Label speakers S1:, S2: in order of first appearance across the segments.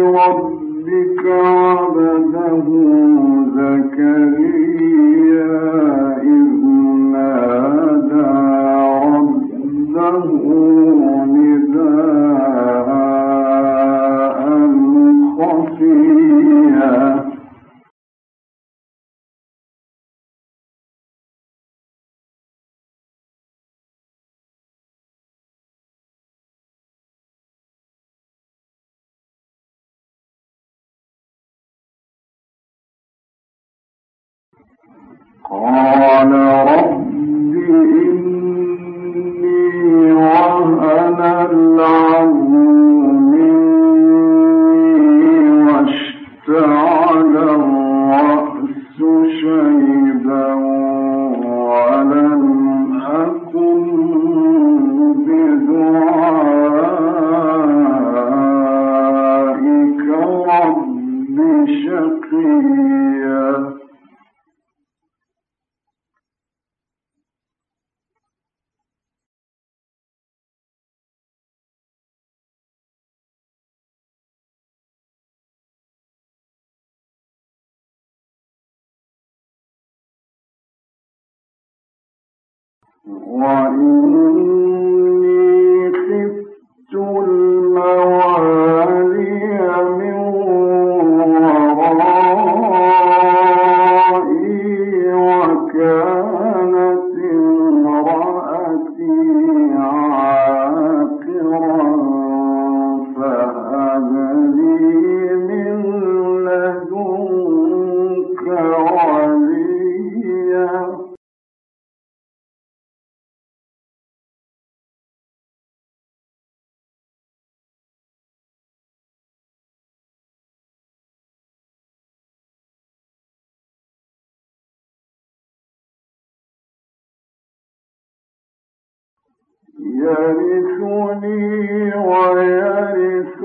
S1: ربك عبده زكريا إذ نادى ربه نداء خفيا يرثني ويرث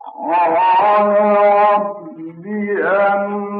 S1: قال رب أن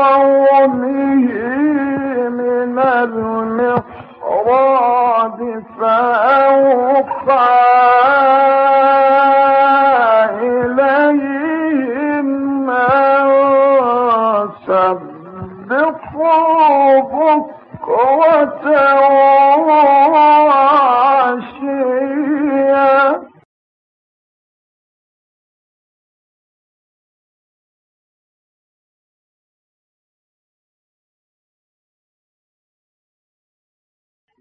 S1: وَهُوَ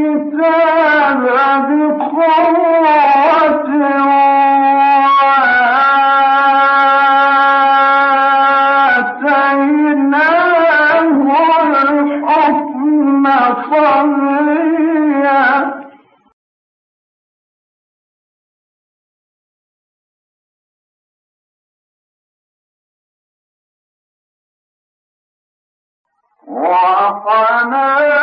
S1: الكتاب بقوة ربنا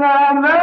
S1: ربنا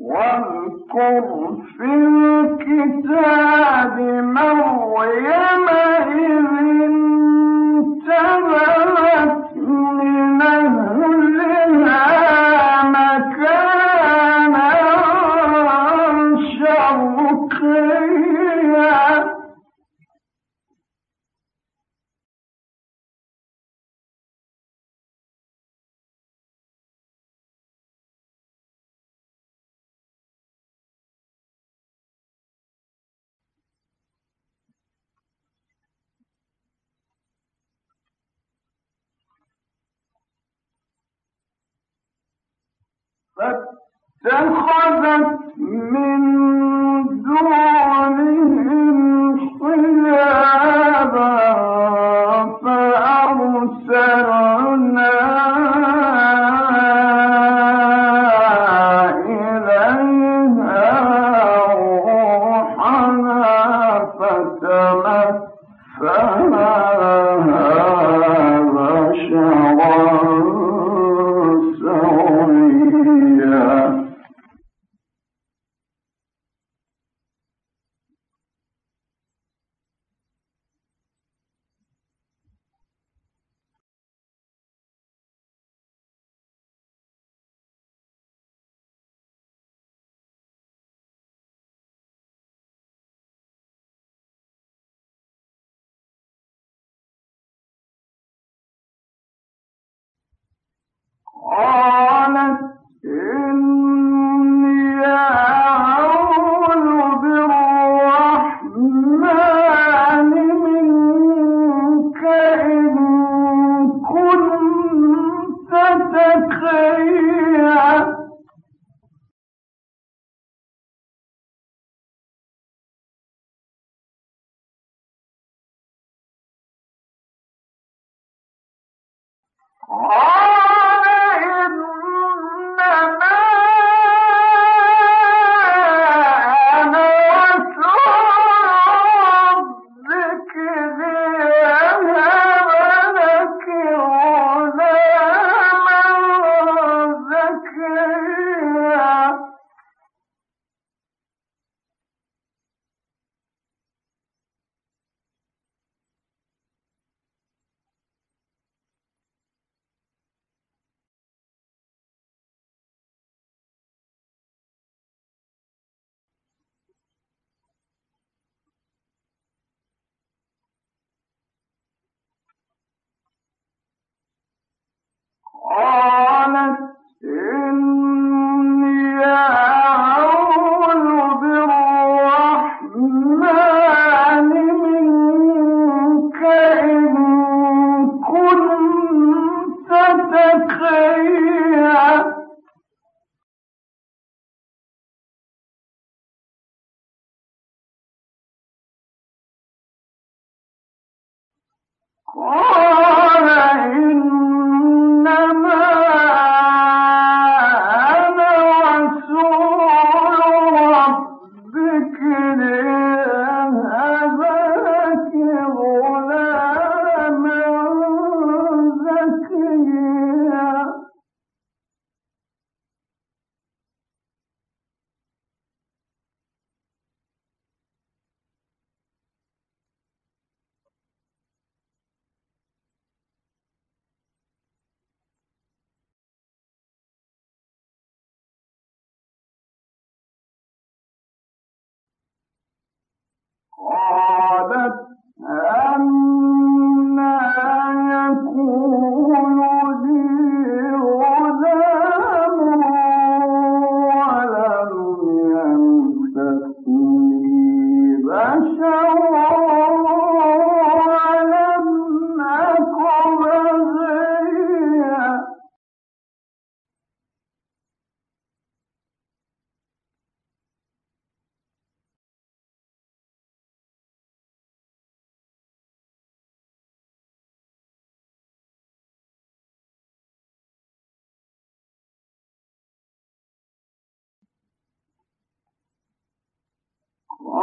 S1: واذكر في الكتاب مريم إذ فاتخذت من دونهم إن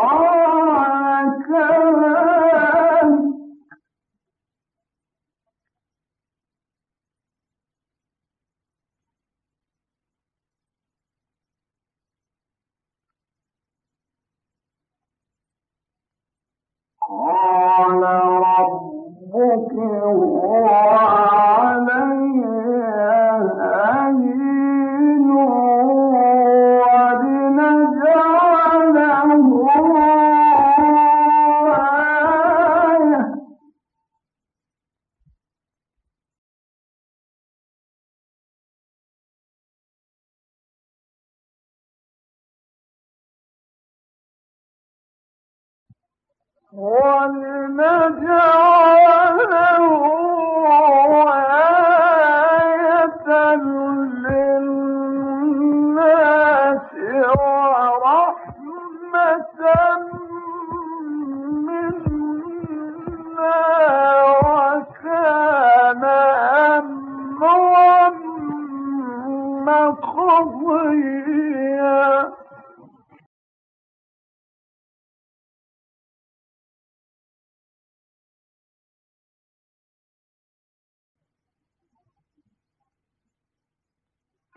S1: أراك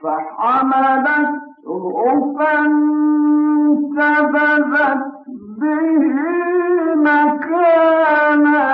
S1: فحملته فانتبذت به مكانا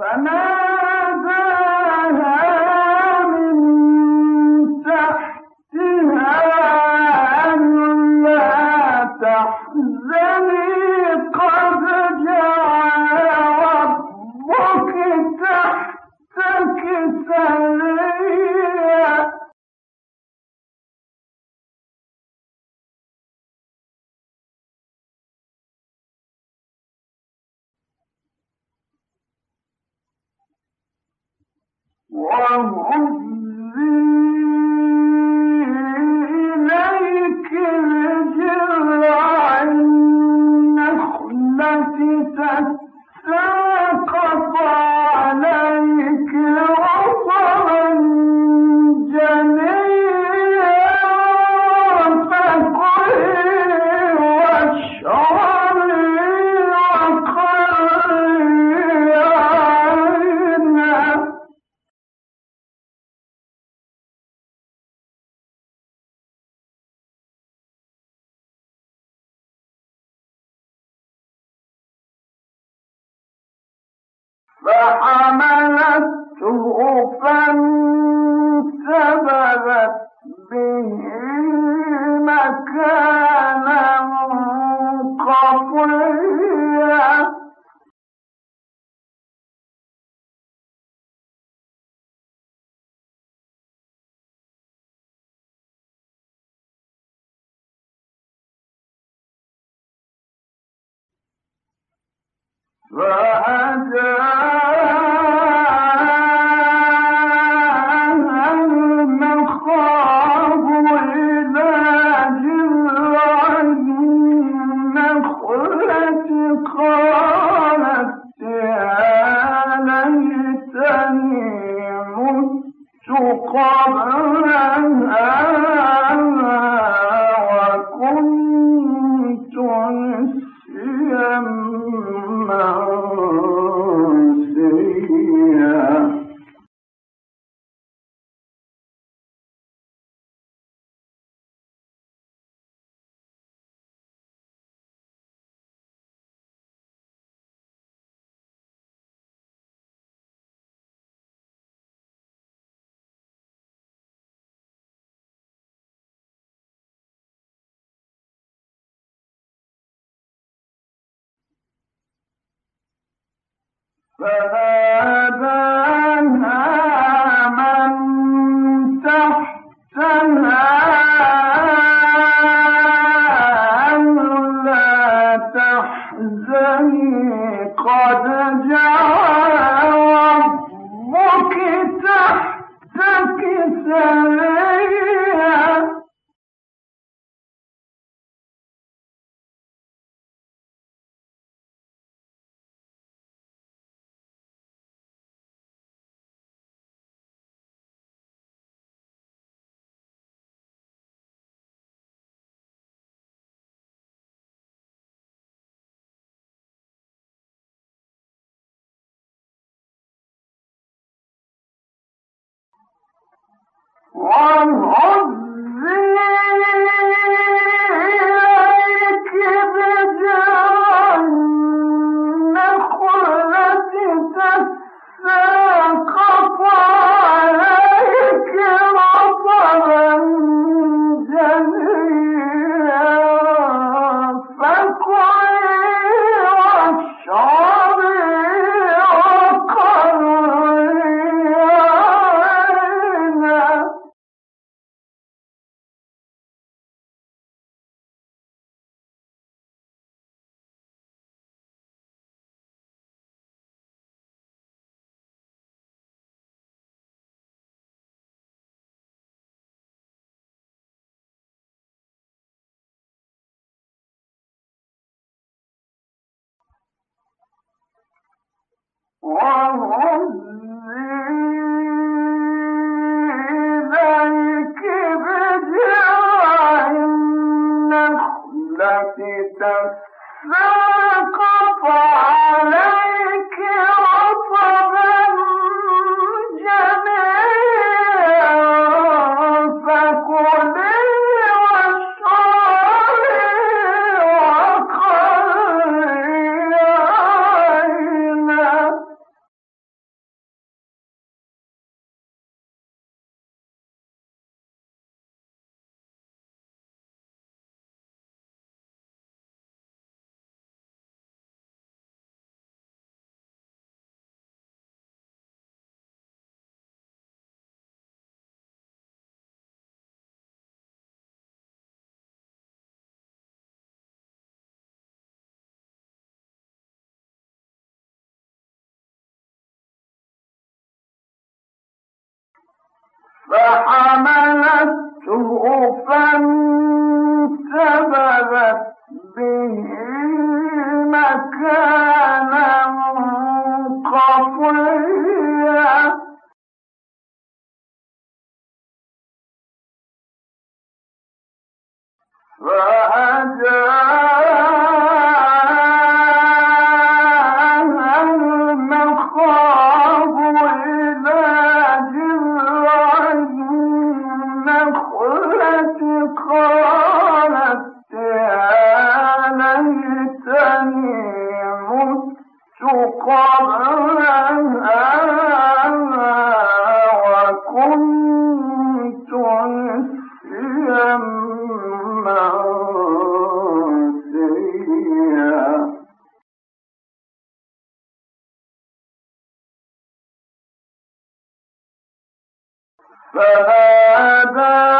S1: فناداها فهذا والعذب وهم فحملته فانتبذت به مكانا قصيا فناداها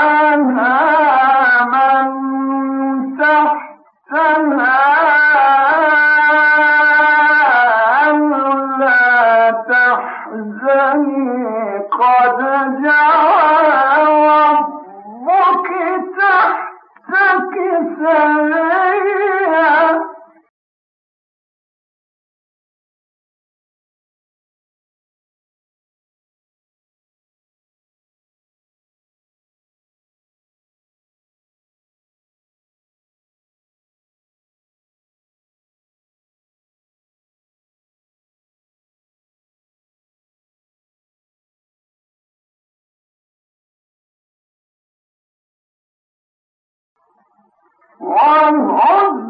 S1: فكن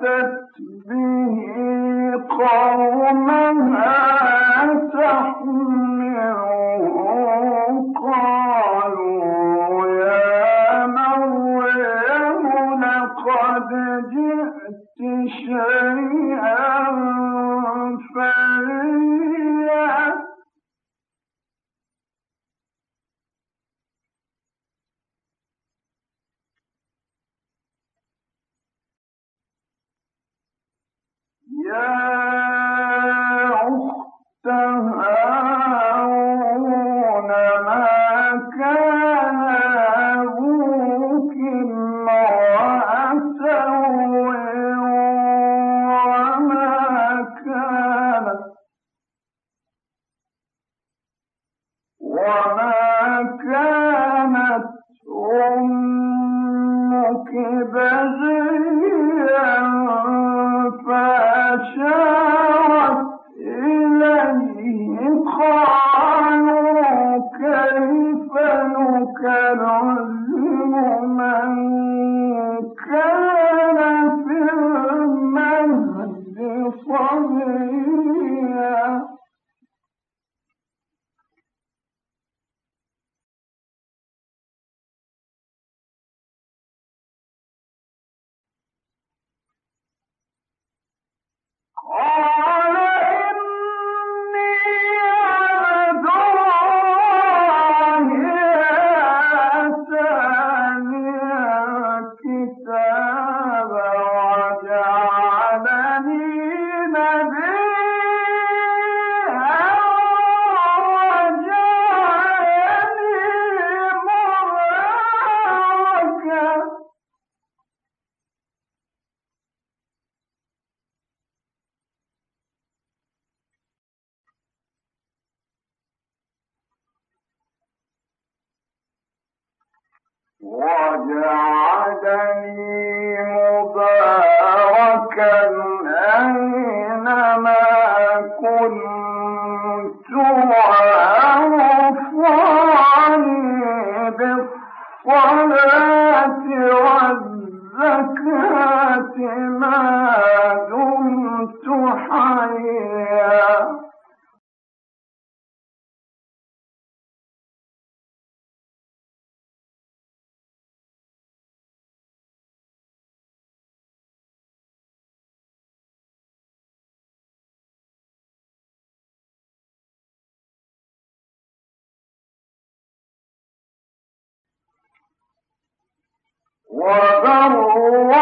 S1: به قومها قالوا وجعلني وبرا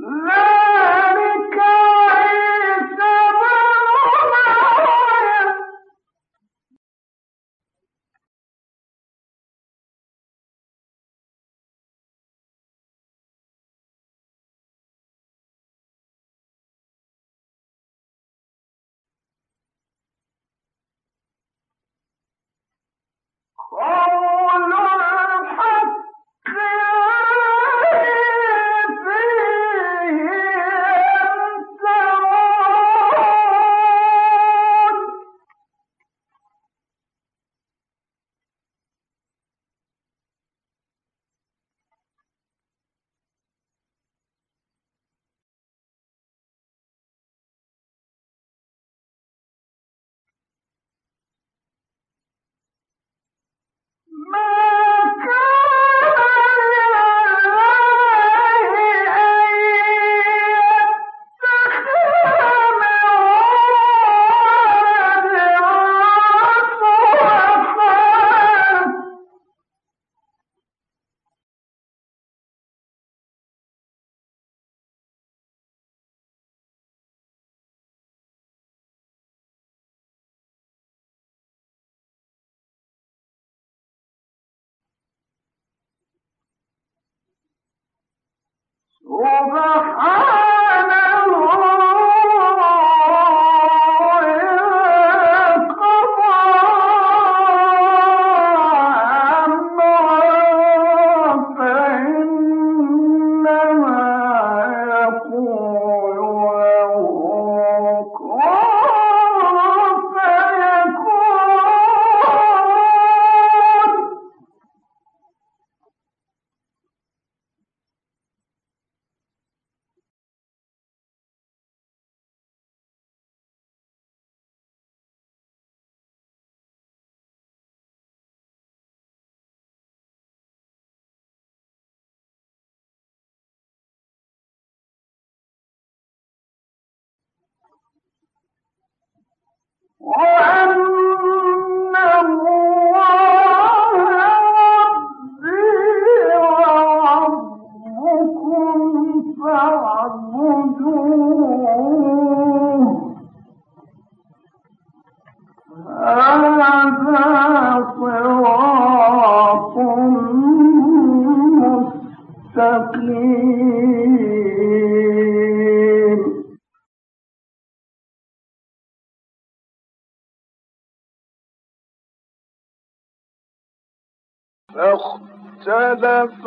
S1: No! over فاختلف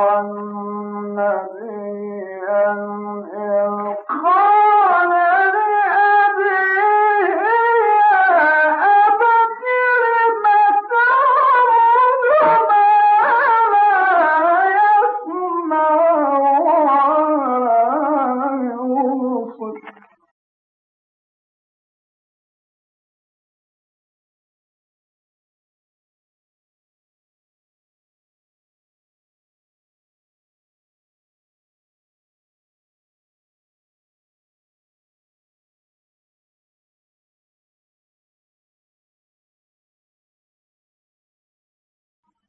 S1: صديقا